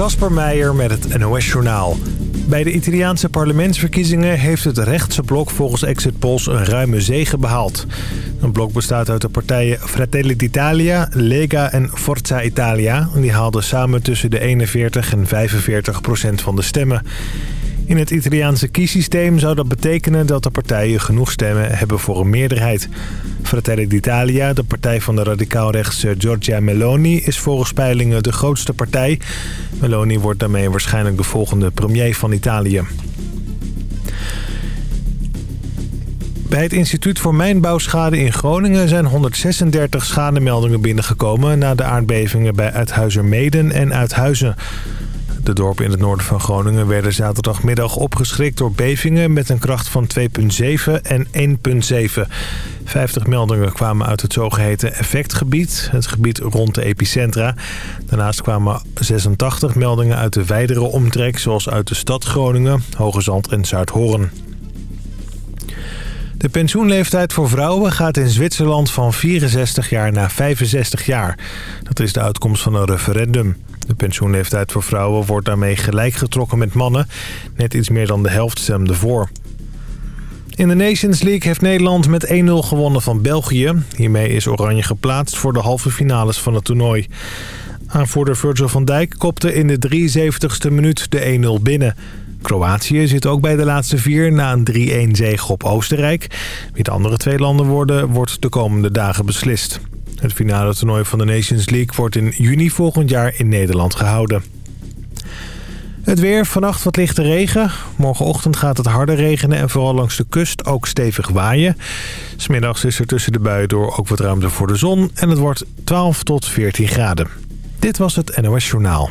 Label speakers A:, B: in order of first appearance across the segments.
A: Kasper Meijer met het NOS-journaal. Bij de Italiaanse parlementsverkiezingen heeft het rechtse blok volgens Exit Polls een ruime zege behaald. Een blok bestaat uit de partijen Fratelli d'Italia, Lega en Forza Italia. Die haalden samen tussen de 41 en 45 procent van de stemmen. In het Italiaanse kiesysteem zou dat betekenen dat de partijen genoeg stemmen hebben voor een meerderheid. Fratelli d'Italia, de partij van de radicaal-rechtse Giorgia Meloni, is volgens peilingen de grootste partij. Meloni wordt daarmee waarschijnlijk de volgende premier van Italië. Bij het Instituut voor Mijnbouwschade in Groningen zijn 136 schademeldingen binnengekomen... na de aardbevingen bij Uithuizermeden en Uithuizen. De dorpen in het noorden van Groningen werden zaterdagmiddag opgeschrikt door bevingen met een kracht van 2,7 en 1,7. 50 meldingen kwamen uit het zogeheten effectgebied, het gebied rond de epicentra. Daarnaast kwamen 86 meldingen uit de wijdere omtrek, zoals uit de stad Groningen, Hoge en Zuidhoorn. De pensioenleeftijd voor vrouwen gaat in Zwitserland van 64 jaar naar 65 jaar. Dat is de uitkomst van een referendum. De pensioenleeftijd voor vrouwen wordt daarmee gelijk getrokken met mannen. Net iets meer dan de helft stemde voor. In de Nations League heeft Nederland met 1-0 gewonnen van België. Hiermee is Oranje geplaatst voor de halve finales van het toernooi. Aanvoerder Virgil van Dijk kopte in de 73ste minuut de 1-0 binnen. Kroatië zit ook bij de laatste vier na een 3-1 zege op Oostenrijk. Wie de andere twee landen worden, wordt de komende dagen beslist. Het finale toernooi van de Nations League wordt in juni volgend jaar in Nederland gehouden. Het weer, vannacht wat lichte regen. Morgenochtend gaat het harder regenen en vooral langs de kust ook stevig waaien. Smiddags is er tussen de buien door ook wat ruimte voor de zon en het wordt 12 tot 14 graden. Dit was het NOS Journaal.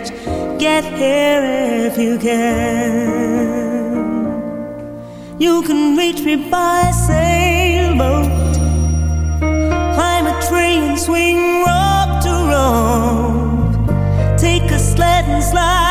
B: get here if you can. You can reach me by sailboat, climb a train, swing rope to rope, take a sled and slide.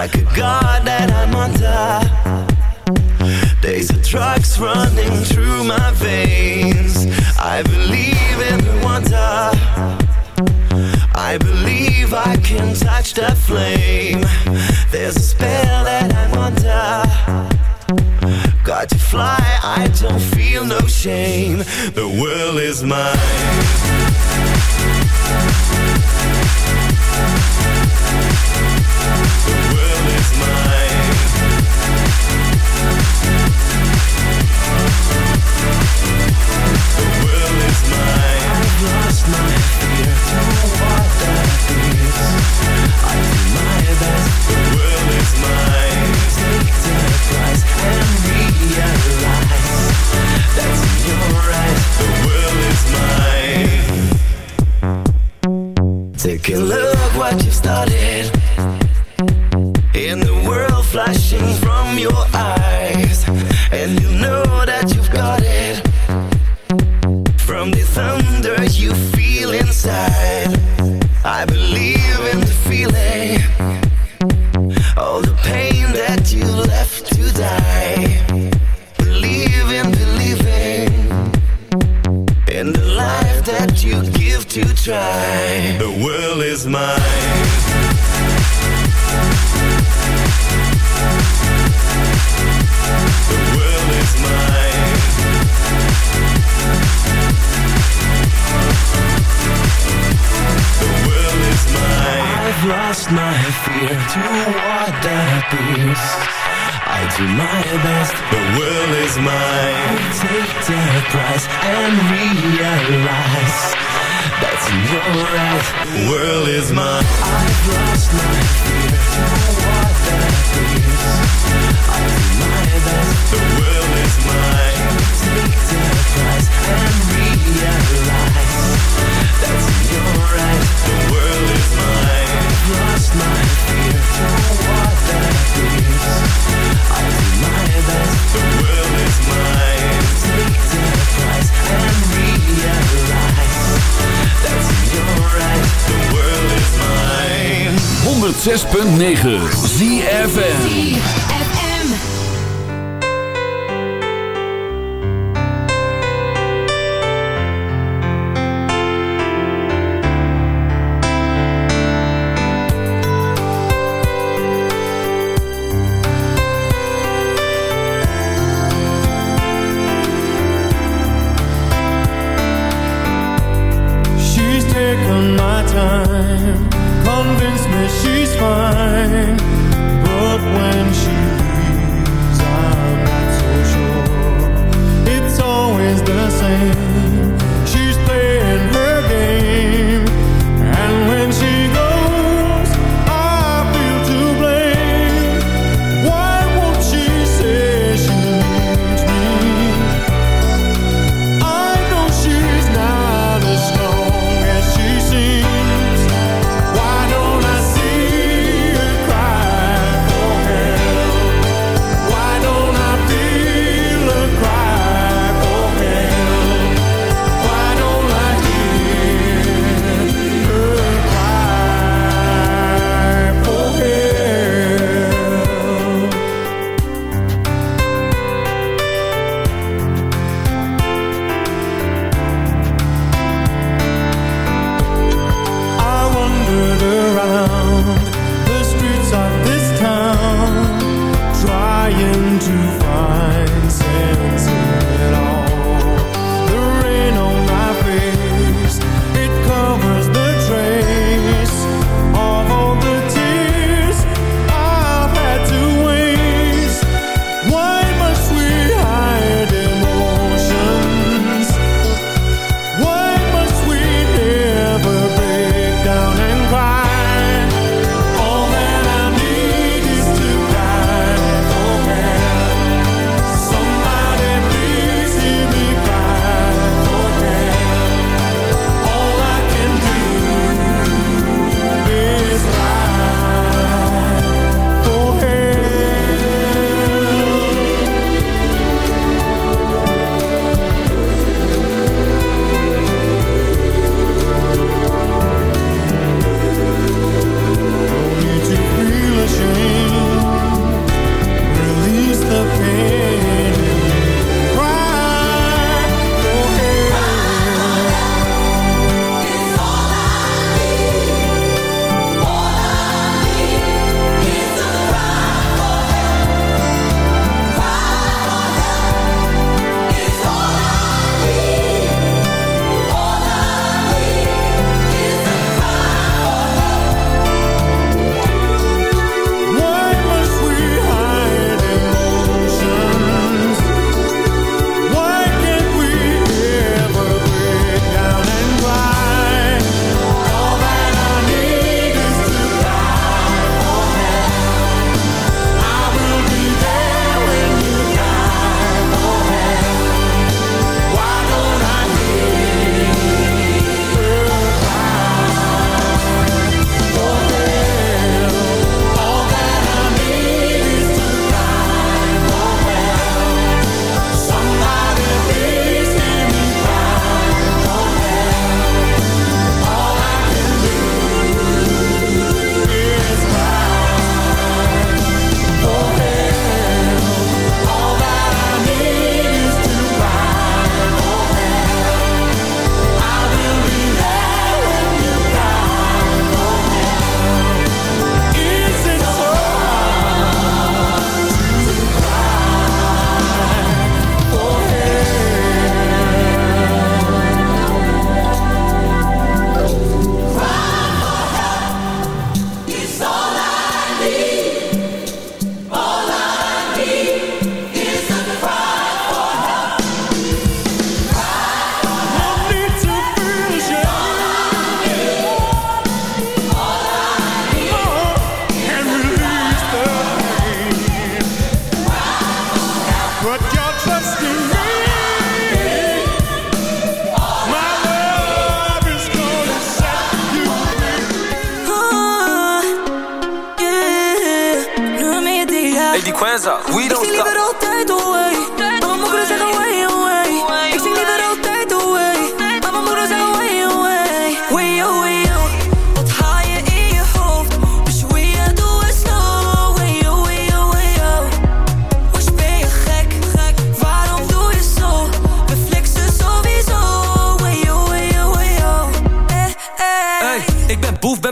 B: like a god that I'm under. There's a drugs running through my veins. I believe in the wonder. I believe
C: I can
D: touch the flame. There's a spell that I'm under. Got to
E: fly, I don't
F: feel no shame. The world is mine. killer. The prize and realize that's in your. The world is mine. I've lost my fear to what that appears. I my best, the world is mine. Take the prize and realize that's in your eyes. The world is mine.
E: I've lost my 106.9 ZFM.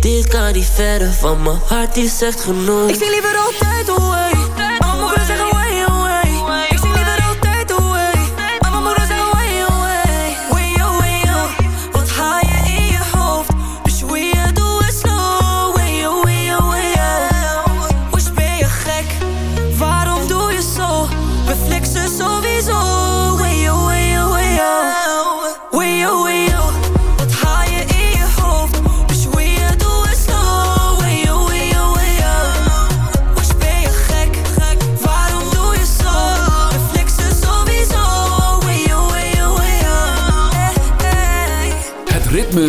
F: Dit kan niet verder, van mijn hart die zegt genoeg. Ik zie liever altijd away.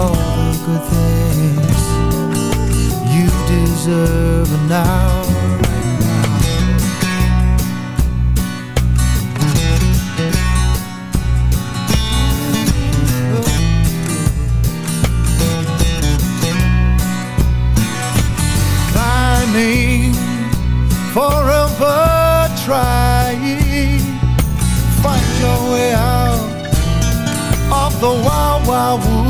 G: all the good things. You deserve now. Climbing forever trying find your way out of the wild wild wood now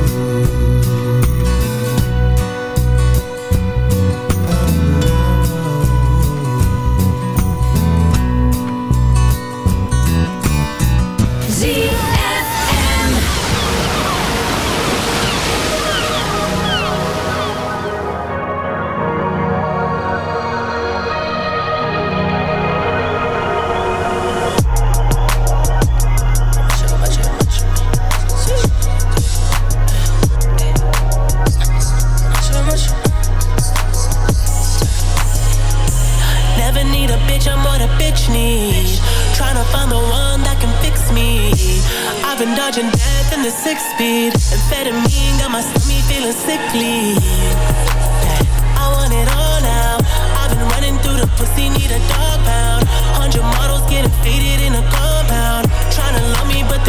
H: Dodging death in the six speed. Amphetamine got my stomach feeling sickly. I want it all now. I've been running through the pussy, need a dog pound. Hundred models getting faded in a compound. Tryna love me, but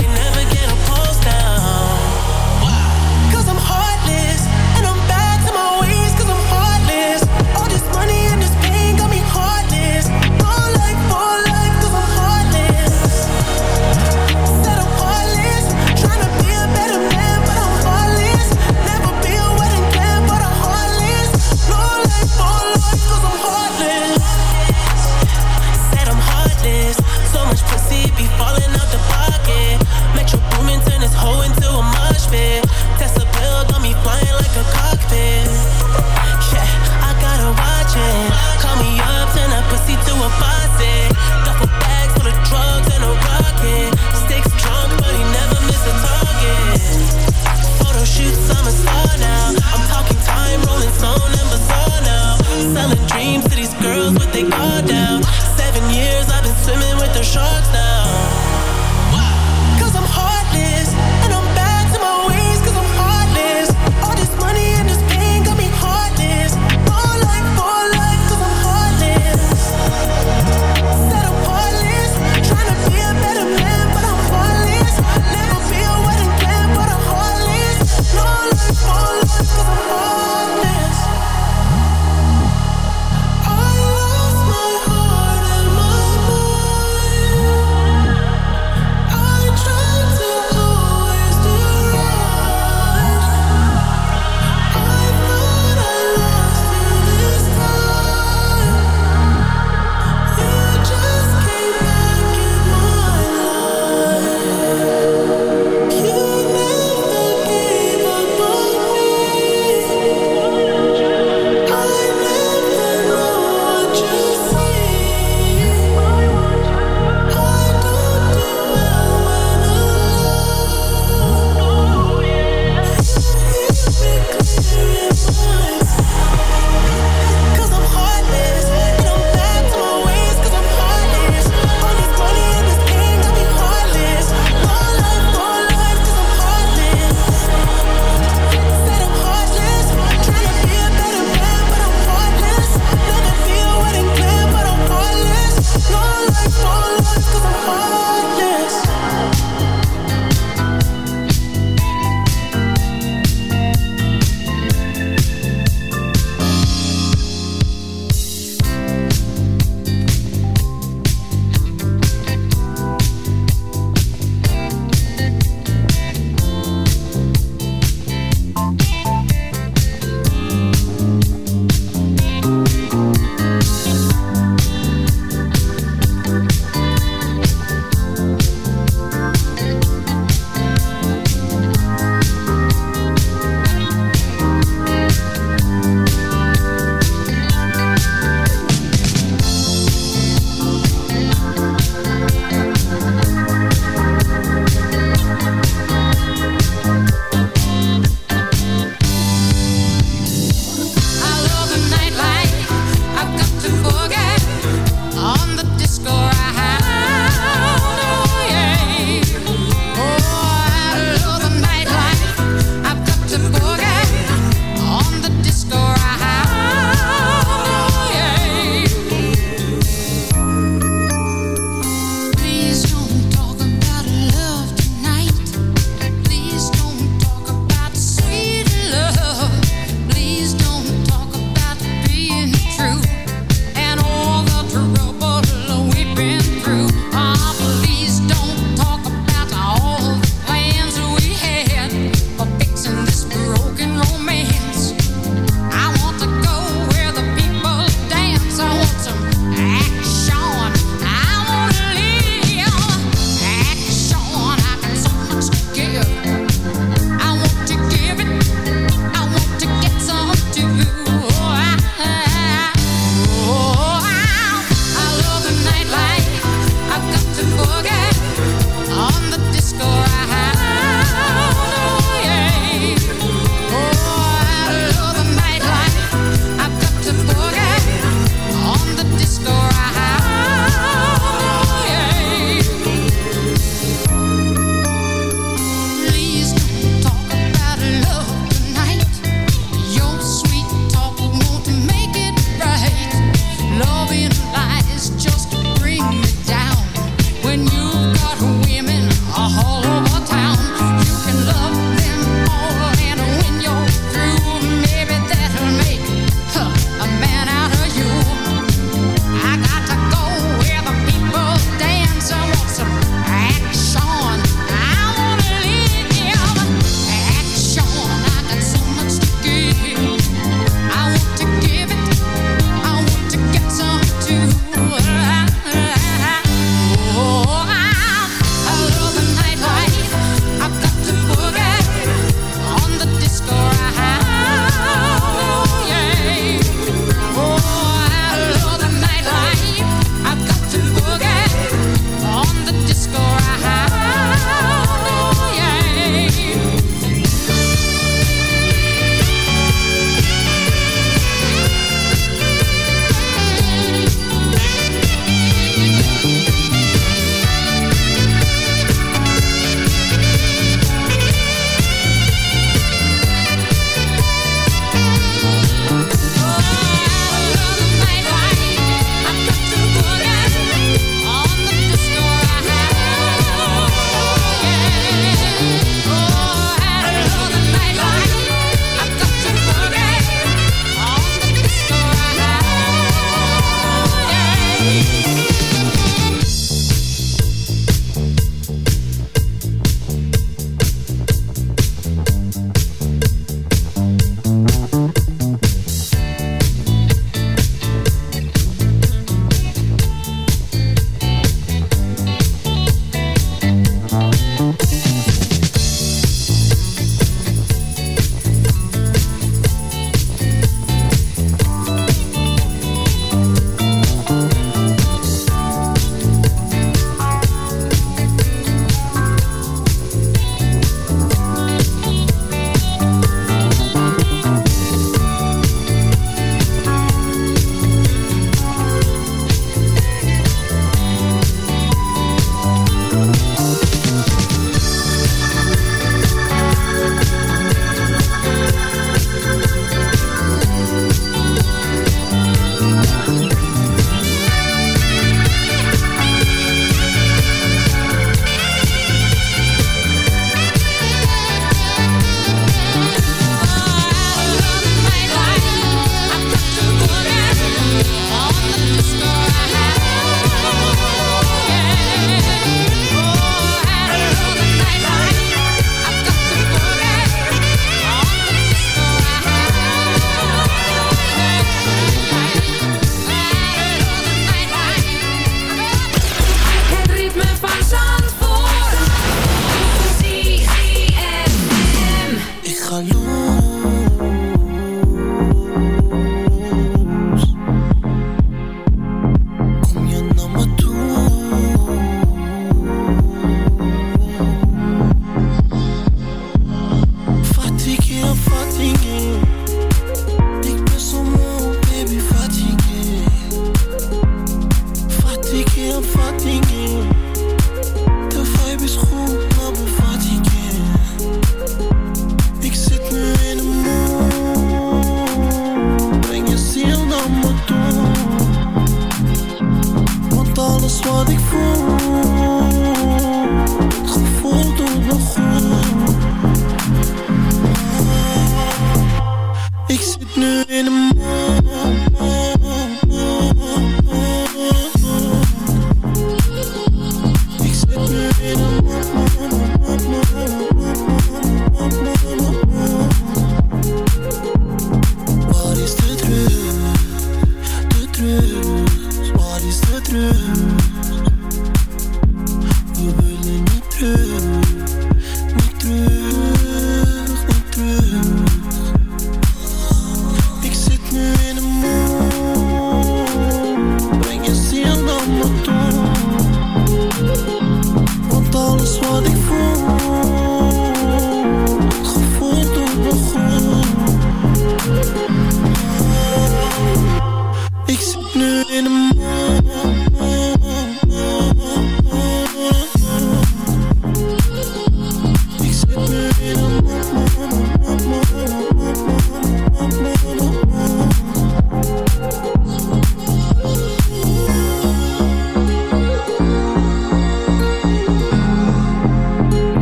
I: 把路。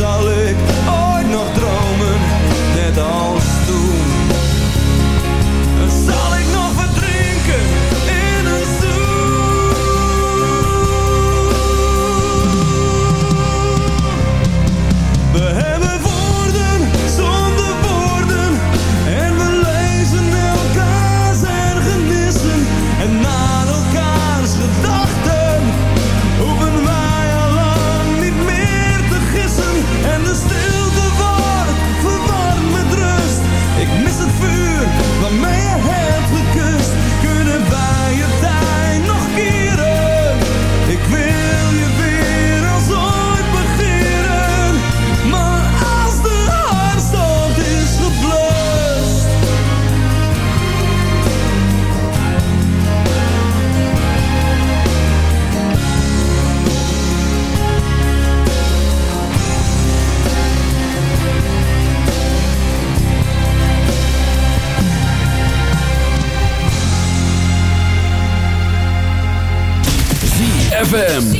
I: Zal ik
C: ZFM.